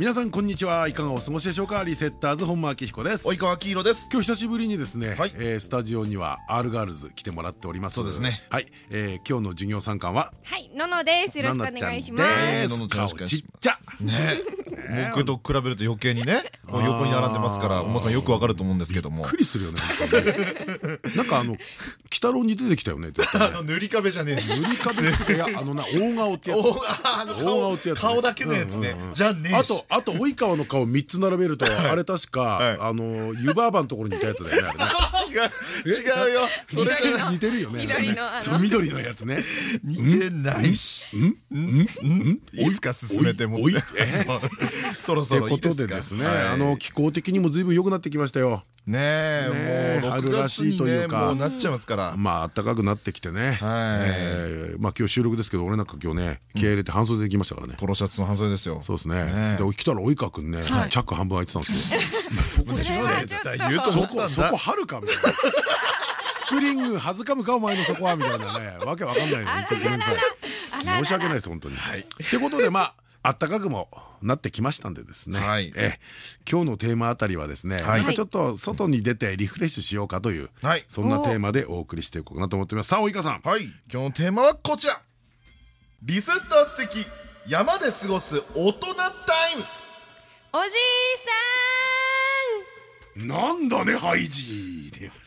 皆さんこんにちは。いかがお過ごしでしょうか？リセッターズ本間明彦です。及川黄色です。今日久しぶりにですね、はい。えースタジオには R ガールズ来てもらっております。そうですね。はい、えー今日の授業参観は？はい、ののです。よろしくお願いします。ナナちゃんです。ののちゃんちっちゃ。ね僕と比べると余計にね。こう横に並んでますからあーおもさんよくわかると思うんですけども。びっくりするよねなんかあの鬼太郎に出てきたよね塗り壁じゃねえし。塗り壁っていうかいやあのな大顔ってやつ。大顔ってやつね。顔だけのやつね。じゃねえし。あとあと及川の顔三つ並べるとあれ確かあの湯婆婆のところにいたやつだよね違う。違うよ。似てるよね。緑のあの。そう緑のやつね。似てないし。いいっすか進めても。おい？おい？え？そろそろということいいですか？でですね、はいあの気候的にも随分良くなってきましたよ。ねねええもう6春ら月にねしいというかもうなっちゃいますからまあ暖かくなってきてね。はいえーまあ今日収録ですけど、俺なんか今日ね、気合い入れて半袖できましたからね。ポロシャツの半袖ですよそうですね。で、来たら及川くんね、チャック半分開いてたんですよ。ま あそこ違う絶対言うとそ思ったんだこそこはるかみたいな。スプリングはずかむかお前のそこはみたいなね、わけわかんないね。本当にごめんなさい。申し訳ないです本当に。ってことでまあ。あったかくもなってきましたんでですね、はい。え今日のテーマあたりはですね、はい。なんかちょっと外に出てリフレッシュしようかという、はい。そんなテーマでお送りしていこうかなと思っています。さあ及川さん。はい。今日のテーマはこちら。リセッターズ的山で過ごす大人タイム。おじいなんだねハイジーで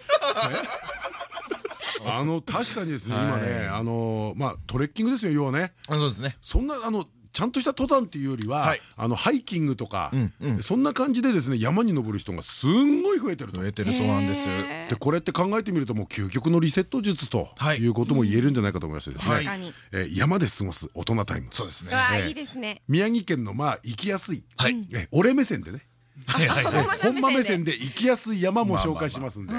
あの確かにですね、今ねあのまあトレッキングですよ要はね。あそうですね。そんなあのちゃんとした登山っていうよりは、はい。あのハイキングとか、うんうん。そんな感じでですね山に登る人がすんごい増えてると。増えてるそうなんです。へでこれって考えてみるともう究極のリセット術とはい。いうことも言えるんじゃないかと思いましてです。ね、確かに。えー山で過ごす大人タイム。そうですね。いいですね。宮城県のまあ行きやすい、はい。え俺目線でね。はいはいはい本間目線で行きやすい山も紹介しますんで。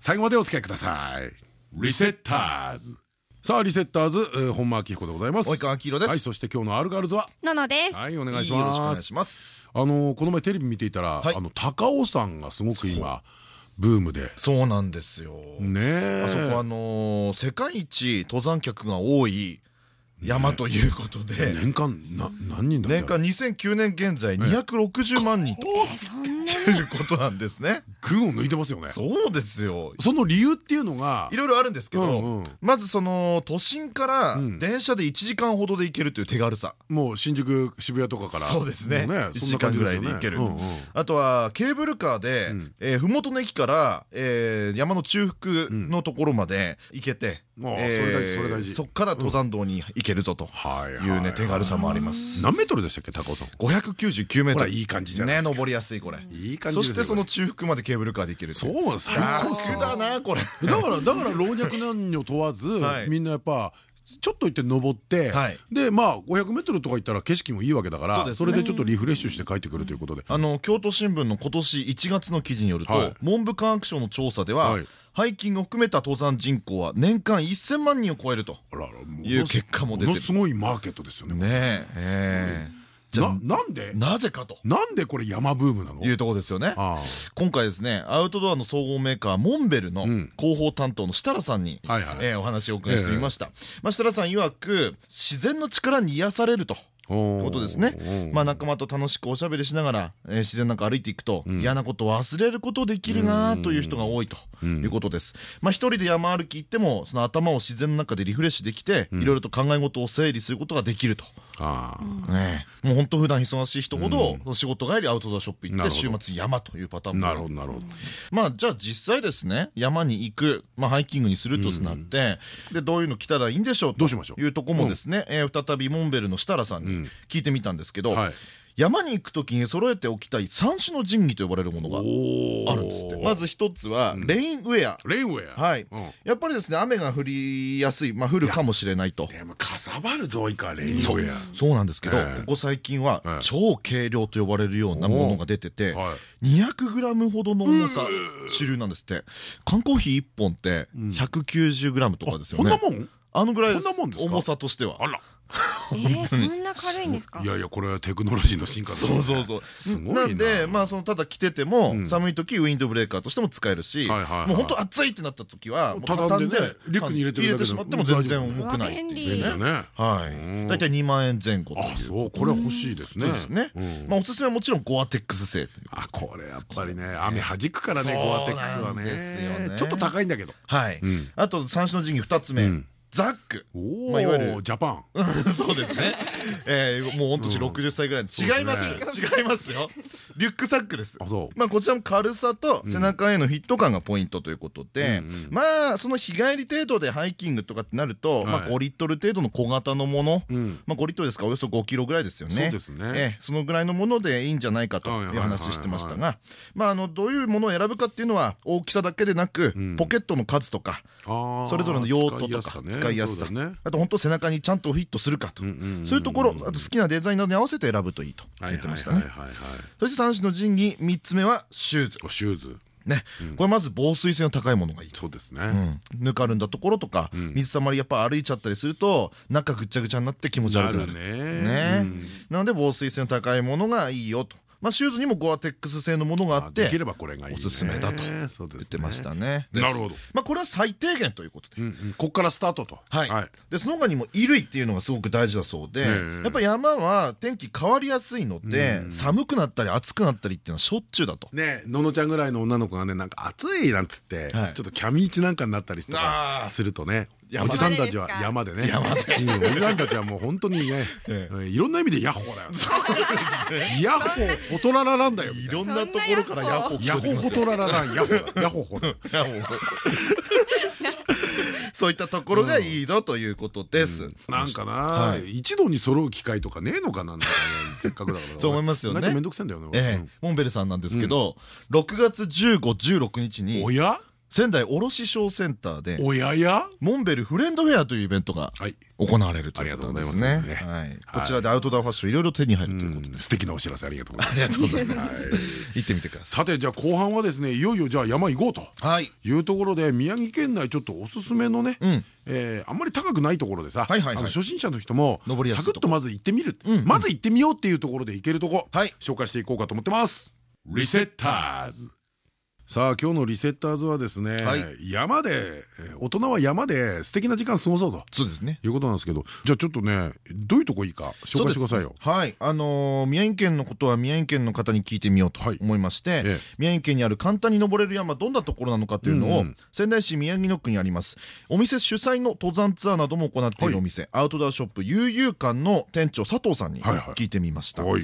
最後までお付き合いください。リセッターズさあリセッターズえー本間明彦でございます。及川黄色です。はいそして今日のアルガールズは？ののです。はいお願いしよろしくお願いますします。あのこの前テレビ見ていたらはい。あの高尾山がすごく今ブームで。そうなんですよ。ねえ。あそこあのー世界一登山客が多い山ということで。年間な何人だ年間2009年現在260万人と。いうことなんですね。群を抜いてますよね。そうですよ。その理由っていうのがいろいろあるんですけどんまずその都心からうん。電車で1時間ほどで行けるという手軽さ。もう新宿渋谷とかから。そうですね。もう1時間ぐらいで行ける。あとはケーブルカーでうん。えー麓の駅からえー山の中腹のところまで行けてそれ大事それ大事。そっから登山道に行けるぞと。はいうね手軽さもあります。何メートルでしたっけ高尾さん。599メートル。いい感じじゃないですか。ね登りやすいこれ。いい感じそしてその中腹までケーブルカーで行けるそう最高だなこれ。だからだから老若男女問わず、はい。みんなやっぱちょっと行って登って、はい。でまあ500メートルとか行ったら景色もいいわけだからそれでちょっとリフレッシュして帰ってくるということで、あの京都新聞の今年1月の記事によると、はい。文部科学省の調査では、はい。ハイキングを含めた登山人口は年間1000万人を超えるという結果も出てる。ものすごいマーケットですよねねえななんで？なぜかと。なんでこれ山ブームなの？いうところですよね。あ今回ですねアウトドアの総合メーカーモンベルのうん。広報担当の設楽さんにお話をお伺いしてみました、まあ、設楽さん曰く自然の力に癒されるとこことですね。まあ仲間と楽しくおしゃべりしながら、えー自然の中歩いていくと、嫌なことを忘れることできるなという人が多いということです。まあ一人で山歩き行ってもその頭を自然の中でリフレッシュできて、いろいろと考え事を整理することができると。ねえ。もう本当普段忙しい人ほど、仕事帰りアウトドアショップ行って週末山というパターンも。なるほどなるほど。まあじゃあ実際ですね山に行く、まあ、ハイキングにするとなって、でどういうの来たらいいんでしょうとどうしましょう。いうとこもですね、えー再びモンベルの設楽さんに聞いてみたんですけど、はい。山に行く時に揃えておきたい三種の神器と呼ばれるものがおあるんですって。まず一つはレインウェア。レインウェア。はい。うん。やっぱりですね雨が降りやすい。まあ降るかもしれないと。でもかさばるぞいかレインウェア。そう。なんですけどええ。ここ最近はええ。超軽量と呼ばれるようなものが出てては 200g ほどの重さ主流なんですって。缶コーヒー1本って 190g とかですよね。こんなもん？あのぐらい重さとしては。あらえー、そんな軽いんですか？いやいやこれはテクノロジーの進化そうそうそう。すごいな。なんでまあそのただ着ててもん。寒い時ウィンドブレーカーとしても使えるしもう本当暑いってなった時はもう畳んでリュックに入れてるだけでしまっても全然重くないっていうね。はい。大体2万円前後という。あそうこれ欲しいですね。そうですね。うん。まあおすすめはもちろんゴアテックス製という。あこれやっぱりね雨弾くからねゴアテックスはね。ね。ちょっと高いんだけど。はい。ん。あと三種の神器2つ目。んザック。おまあいわゆるおジャパン。そうですね。えーもう御年60歳ぐらいの違います違いますよ。リュックサックです。あ。そう。まあこちらも軽さと背中へのフィット感がポイントということで、まあその日帰り程度でハイキングとかってなると、まあはい5リットル程度の小型のもの、ん。まあ5リットルですか？らおよそ5キロぐらいですよね。そのぐらいのものでいいんじゃないかという話してましたが、まああのどういうものを選ぶかっていうのは大きさだけでなく、ポケットの数とか。それぞれの用途とか使いやすさ。ね。あと本当背中にちゃんとフィットするかと。そういうところあと好きなデザインなどに合わせて選ぶといいとはい言ってましたね。そして三種の神器3つ目はシューズ。おシューズ。ね。これまず防水性の高いものがいいと。そうですね。うん。ぬかるんだところとか水たまりやっぱ歩いちゃったりすると中ぐっちゃぐちゃになって気持ち悪くなる。ね。ね。なので防水性の高いものがいいよとまあシューズにもゴアテックス製のものがあってできればこれがいいね。おすすめだと言ってましたね。なるほど。まあこれは最低限ということで。こっからスタートと。はい、でその他にも衣類っていうのがすごく大事だそうで、え。やっぱ山は天気変わりやすいので、寒くなったり暑くなったりっていうのはしょっちゅうだと。ねののちゃんぐらいの女の子がねなんか暑いなんつってちょはいっとキャミーチなんかになったりとかするとね山おじさんたちは山でね。うんおじさんたちはもう本当にねえうんいろんな意味でヤッホーだよ。ヤッホーホトララなんだよいろんな。ところからヤッホー。聞ヤこえてきますよホホトララランヤホーヤッホーそういったところがいいぞということです。なんかな、はい。一度に揃う機会とかねえのかなせっかくだから。そう思いますよね。めんどくせえんだよね俺。ええ、モンベルさんなんですけど、6月15、16日にうんおや？仙台卸商センターでおやや？モンベルフレンドフェアというイベントがはい。行われるということですね。こちらでアウトドアファッションいろいろ手に入るということで素敵なお知らせありがとうございます。ありがとうございます。行ってみてくだささてじゃあ後半はですねいよいよじゃあ山行こうとい。うところで宮城県内ちょっとおすすめのね、あんまり高くないところでさ、初心者の人もサクッとまず行ってみる、まず行ってみようっていうところで行けるとこ、はい。紹介していこうかと思ってます。リセッターズさあ今日のリセッターズはですね、はい。山でえー大人は山で素敵な時間過ごそうとそうですね。いうことなんですけどじゃあちょっとねどういうとこいいか紹介してくださいよ。はい。あのー宮城県のことは宮城県の方に聞いてみようとはい。思いまして、ええ。宮城県にある簡単に登れる山どんなところなのかというのを、うんうん。仙台市宮城野区にあります。お店主催の登山ツアーなども行っているお店、アウトドアショップ悠々館の店長佐藤さんにはいはい。聞いてみました。はい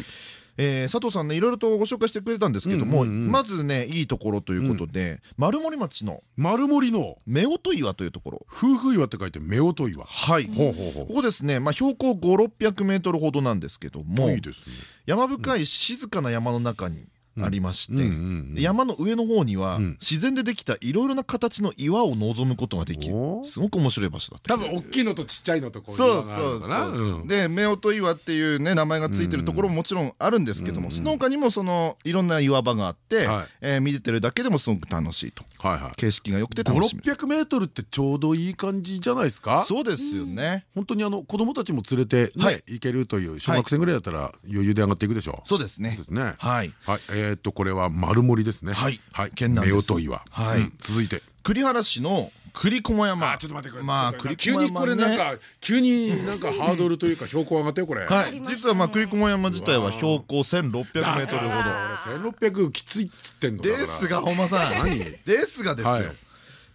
えー佐藤さんねいろいろとご紹介してくれたんですけども、うんうんうん。まずねいいところということで、丸森町の丸森の夫婦岩というところ。夫婦岩って書いて夫婦岩。はい。ここですね、まあ、標高5600メートルほどなんですけどもいいですね。山深い静かな山の中にありまして、山の上の方にはん。自然でできたいろいろな形の岩を望むことができる。すごく面白い場所だと。多分大きいのとちっちゃいのとこうそう岩があるそうのかなそうで夫婦岩っていうね名前がついてるところももちろんあるんですけどもその他にもそのいろんな岩場があってはい。えー見てるだけでもすごく楽しいと。はいはい。景色が良くて楽しめる。5600メートルってちょうどいい感じじゃないですか？そうですよね。本当にあの子供たちも連れてはい。ね行けるという小学生ぐらいだったら余裕で上がっていくでしょそうですね。ですね。はい。はいえっとこれは丸森ですね。はい。はい。県南です。夫婦岩。はい。うん。続いて。栗原市の栗駒山。あちょっと待ってこれまあ栗駒急にこれなんか急になんかハードルというか標高上がったよこれ。はい。実はまあ栗駒山自体は標高1600メートルほど。俺1600きついっつってんのだからですが本間さん。何？ですがですよ、はい。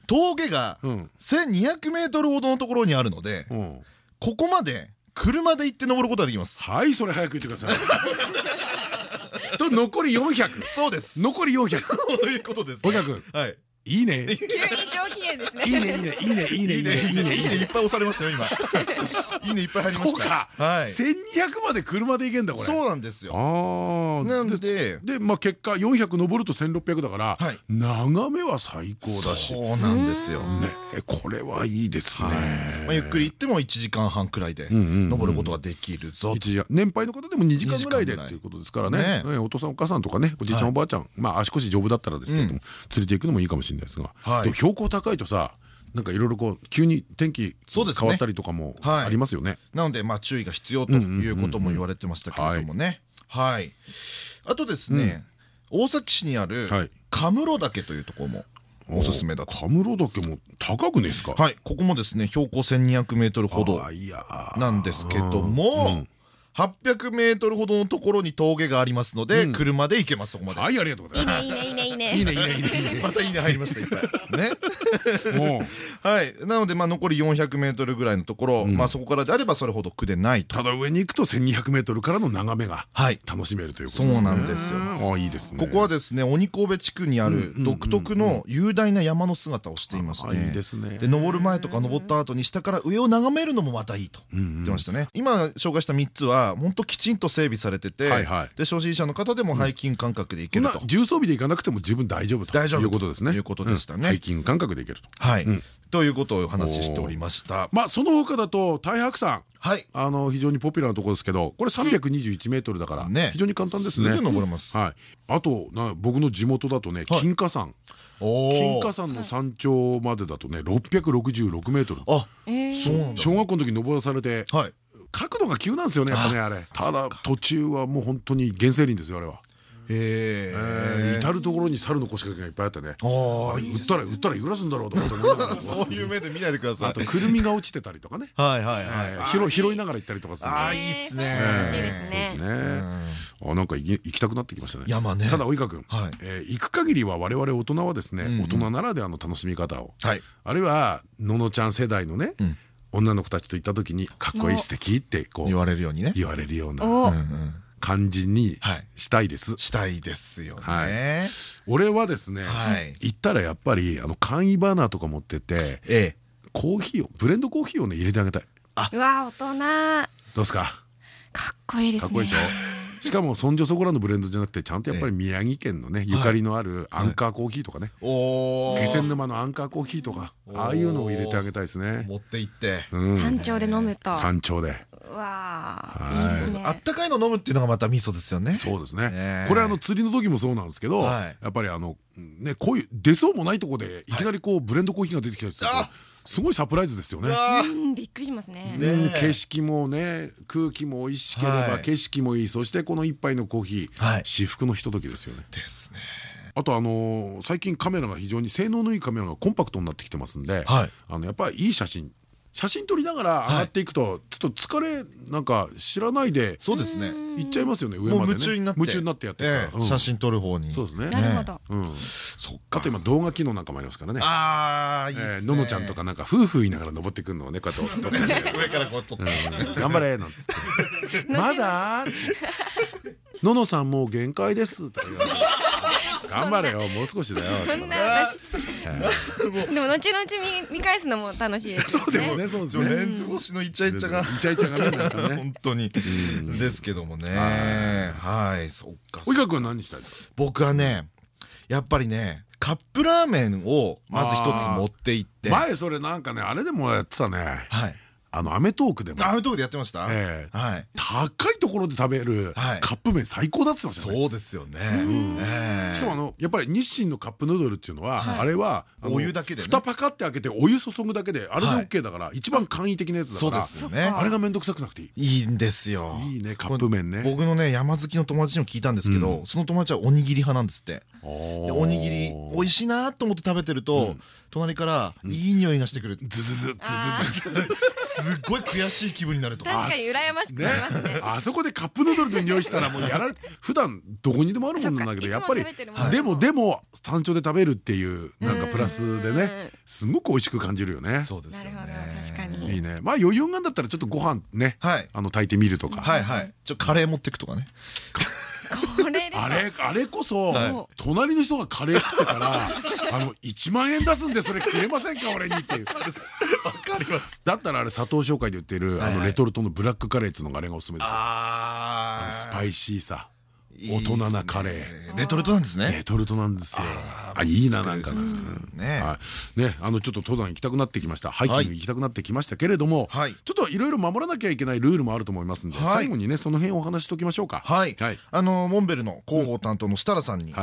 峠がうん。1200メートルほどのところにあるので、うん。ここまで車で行って登ることができます。はいそれ早く言ってくださいと残り400そうです。残り400 そういうことです小田君はい。いいね。急に上機嫌ですね。いいねいいね。いいねいいねいいねいいねいいねいっぱい押されましたよ今。いいねいっぱい入りましたそうか。はい。1200まで車で行けんだこれ。そうなんですよ。ああなんで。でまあ結果400登ると1600だからはい。眺めは最高だし。そうなんですよ。ねこれはいいですね。まあゆっくり行っても1時間半くらいで登ることができるぞ。年配の方でも2時間ぐらいで2時間ぐらいっていうことですからね。お父さんお母さんとかねおじいちゃんはい。おばあちゃんまあ足腰丈夫だったらですけれども連れて行くのもいいかもしれないですが。標高高いとさなんかいろいろこう急に天気変わったりとかもはい。ありますよね。なのでまあ注意が必要ということも言われてましたけれどもね。はい。あとですね大崎市にあるはい。カムロ岳というところもおすすめだと。カムロ岳も高くねですか？はい。ここもですね標高1200メートルほどなんですけども800メートルほどのところに峠がありますので車で行けますそこまで。はいありがとうございます。いいねいいねいいねいいね。いいねいいねいいね。またいいね入りましたいっぱい。ね。もう。はい。なのでまあ残り400メートルぐらいのところまあそこからであればそれほど苦でないと。ただ上に行くと1200メートルからの眺めがはい。楽しめるということですね。そうなんですよ。ああいいですね。ここはですね鬼神戸地区にある独特の雄大な山の姿をしていましてあいいですね。で登る前とか登った後に下から上を眺めるのもまたいいと言ってましたね。今紹介した3つは本当きちんと整備されててはいはい。で初心者の方でもハイキング感覚で行けると。そんな重装備で行かなくても十分大丈夫と大丈夫いうことですね。ということでしたね。うん。ハイキング感覚で行けると。はい。ということをお話ししておりました。まあその他だと太白山。はい。あの非常にポピュラーなところですけどこれ321メートルだからね。非常に簡単ですね。すぐ登れます。はい。あとな僕の地元だとね金華山。お金華山の山頂までだとね666メートル。あえー。そうなんだ。小学校の時登らされてはい角度が急なんですよねやっぱねあれ。ただ途中はもう本当に原生林ですよあれは。へえー。え至る所に猿の腰掛けがいっぱいあってね。ああれ売ったら売ったらいくらすんだろうと思って思いながらそういう目で見ないでください。あとくるみが落ちてたりとかね。はいはいえー。拾拾いながら行ったりとかするのあーいいっすね。えー楽しいですね。そうですね。あなんか行き行きたくなってきましたね。山ね。ただ及川君はい、えー行く限りは我々大人はですね、大人ならではの楽しみ方を、はい。あるいはののちゃん世代のね、ん女の子たちと行った時にかっこいい素敵ってこう言われるようにね。言われるようなお。感じにはいしたいです。したいですよはい。ね俺はですね、はい。行ったらやっぱりあの簡易バーナーとか持ってってええ。コーヒーをブレンドコーヒーをね入れてあげたい。うわ大人。かどうですかっこいいですね。かっこいいでしょ？しかもそんじょそこらのブレンドじゃなくてちゃんとやっぱり宮城県のねゆかりのあるアンカーコーヒーとかね。おお気仙沼のアンカーコーヒーとかああいうのを入れてあげたいですね。持って行って。うん。山頂で飲むと。山頂で。うわあったかいの飲むっていうのがまた味噌ですよね。そうですね。これあの釣りの時もそうなんですけどはい。やっぱりあのねこういう出そうもないとこでいきなりこうブレンドコーヒーが出てきたりするとあすごいサプライズですよね。あうんびっくりしますね。景色もね空気も美味しければはい。景色もいい。そしてこの一杯のコーヒはい。ー至福のひとときですよね。ですね。あとあのー最近カメラが非常に性能のいいカメラがコンパクトになってきてますんで、はい。あのやっぱりいい写真写真撮りながら上がっていくと、ちょっと疲れなんか知らないでそうですね。行っちゃいますよね上までね。夢中になって。夢中になってやって写真撮る方に。そうですね。なるほど。うん。そっあと今動画機能なんかもありますからね。ああいいですね。えーののちゃんとかなんか夫婦言いながら登ってくるのをねこうやって。撮って上からこう撮って頑張れなんつって。まだののさんもう限界です。とか言われて頑張れよもう少しだよんねな私 でも後々見見返すのも楽しいですよそうですねそうですね。レンズ越しのイチャイチャが。イチャイチャがねなんかね。本当に。ですけどもね。はい。そっか及川君は何したい僕はねやっぱりねカップラーメンをまず一つ持って行って。前それなんかねあれでもやってたね。はいあの『アメトーーク』でも。アメトークでやってました？ええ。はい。高いところで食べるはい。カップ麺最高だって言ってましたね。そうですよね。ええ。しかもあのやっぱり日清のカップヌードルっていうのはあれはお湯だけでね。蓋パカって開けてお湯注ぐだけであれで OK だから一番簡易的なやつだそうからですよね。あれが面倒くさくなくていい。いいんですよ。いいねカップ麺ね。僕のね山好きの友達にも聞いたんですけどその友達はおにぎり派なんですって。おにぎり美味しいなと思って食べてると隣からいい匂いがしてくる。ズズズズズすっごい悔しい気分になると。確かに羨ましくなりますね。あそこでカップヌードルの匂いしたらもうやられて普段どこにでもあるもんなんだけどやっぱりでもでも山頂で食べるっていうなんかプラスでねうんすごく美味しく感じるよね。そうですよね。確かに。いいね。まあ余裕があんだったらちょっとご飯ねはい。あの炊いてみるとか。はいはい。ちょカレー持ってくとかね。これであれあれこそはい。隣の人がカレー食ってたら あの1万円出すんでそれくれませんか俺にっていう。わかります。だったらあれ佐藤商会で売ってるあのレトルトのブラックカレーっていうのがあれがおすすめですよ。ああのスパイシーさ大人なカレー。レトルトなんですね。レトルトなんですよあいいななんかねはい。ねあのちょっと登山行きたくなってきました。ハイキング行きたくなってきましたけれどもはい。ちょっといろいろ守らなきゃいけないルールもあると思いますんではい。最後にねその辺をお話ししておきましょうか。はい。はい。あのモンベルの広報担当の設楽さんに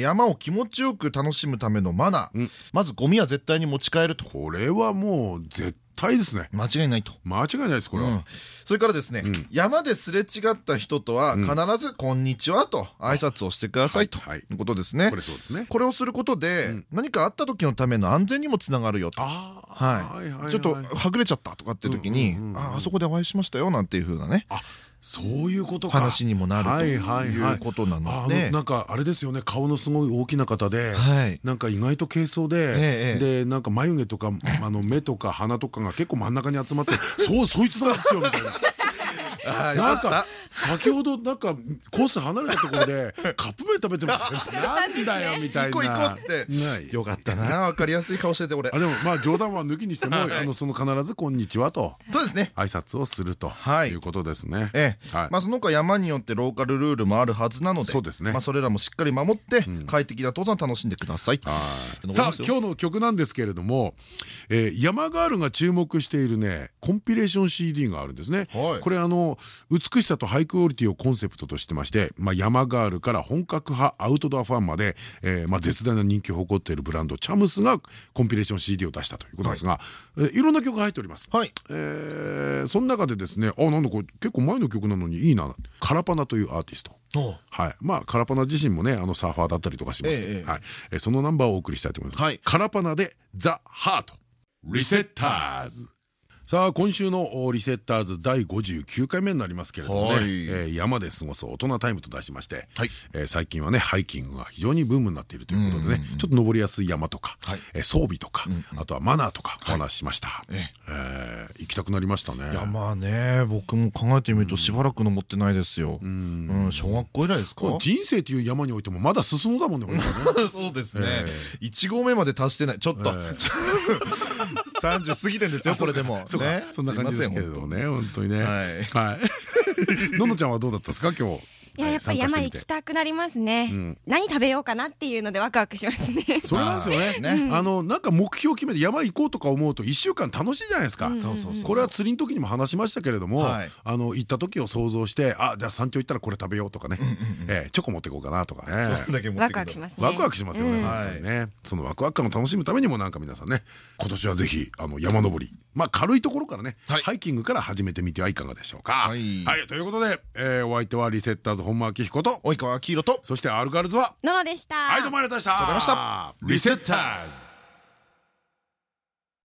山を気持ちよく楽しむためのマナー。まずゴミは絶対に持ち帰ると。これはもう絶対ですね。間違いないと。間違いないですこれは。うん。それからですね、山ですれ違った人とは必ず「こんにちは」と挨拶をしてくださいとはいい。うことですね。これそうですね。これをすることで何かあった時のための安全にもつながるよと。あはい、ちょっとはぐれちゃったとかって時に「ああそこでお会いしましたよ」なんていう風なね。あそういうことか。話にもなるとはいはいはい。いうことなの。あでのなんかあれですよね。顔のすごい大きな方ではい。なんか意外と軽装でええでなんか眉毛とか あの目とか鼻とかが結構真ん中に集まってそうそいつなんですよみたいな。なんか先ほどなんかコース離れたところで カップ麺食べてますね。なんだよみたいな。行こう行こうって。ないよ。かったな。分かりやすい顔してて俺。あでもまあ冗談は抜きにしてもあのその必ず「こんにちは」と。そうですね。挨拶をすると。はい。いうことですね。ええ。はい。まあその他山によってローカルルールもあるはずなのでそうですね。まあそれらもしっかり守って快適な登山を楽しんでください。はい。さあ今日の曲なんですけれども、えー、山ガールが注目しているねコンピレーション CD があるんですね。はい。これあの美しさとハイクオリティをコンセプトとしてまして、まあ、山ガールから本格派アウトドアファンまで、えーまあ、絶大な人気を誇っているブランドチャムスがコンピレーション CD を出したということですが、い。えーいろんな曲が入っております。はい。えーその中でですねあなんだこれ結構前の曲なのにいいなカラパナというアーティスト。おはい、まあカラパナ自身もねあのサーファーだったりとかしますけど、え。はい、えーそのナンバーをお送りしたいと思います。はい。カラパナでザ・ハート。リセッターズさあ今週のおリセッターズ第59回目になりますけれどもね、はい。えー山で過ごす大人タイムと題しまして、はい。えー最近はねハイキングが非常にブームになっているということでねちょっと登りやすい山とか、はい。えー装備とか、あとはマナーとかお話ししました、ええ。ー行きたくなりましたね。いやまあね僕も考えてみるとしばらく登ってないですよ。うん。小学校以来ですか？人生という山においてもまだ進むだもんね そうですね。1合目まで達してない。ちょっと 30過ぎてんですよこれでも。そんな感じですけれどもね本当にね。はい。はい。ののちゃんはどうだったですか今日いややっぱり山行きたくなりますね。何食べようかなっていうのでワクワクしますね。それなんですよね。ね。あのなんか目標を決めて山行こうとか思うと1週間楽しいじゃないですか。これは釣りの時にも話しましたけれどもはい。あの行った時を想像してあじゃあ山頂行ったらこれ食べようとかね。えーチョコ持っていこうかなとかね。ワクワクしますね。ワクワクしますよね、うん。本当にね、そのワクワク感を楽しむためにもなんか皆さんね今年はぜひあの山登り。まあ軽いところからね、はい。ハイキングから始めてみてはいかがでしょうか。はい。ということで、えーお相手はリセッターズ本間明彦と及川黄色とそしてアルガールズはののでした。はいどうもありがとうございました。ありがとうございましたリセッターズ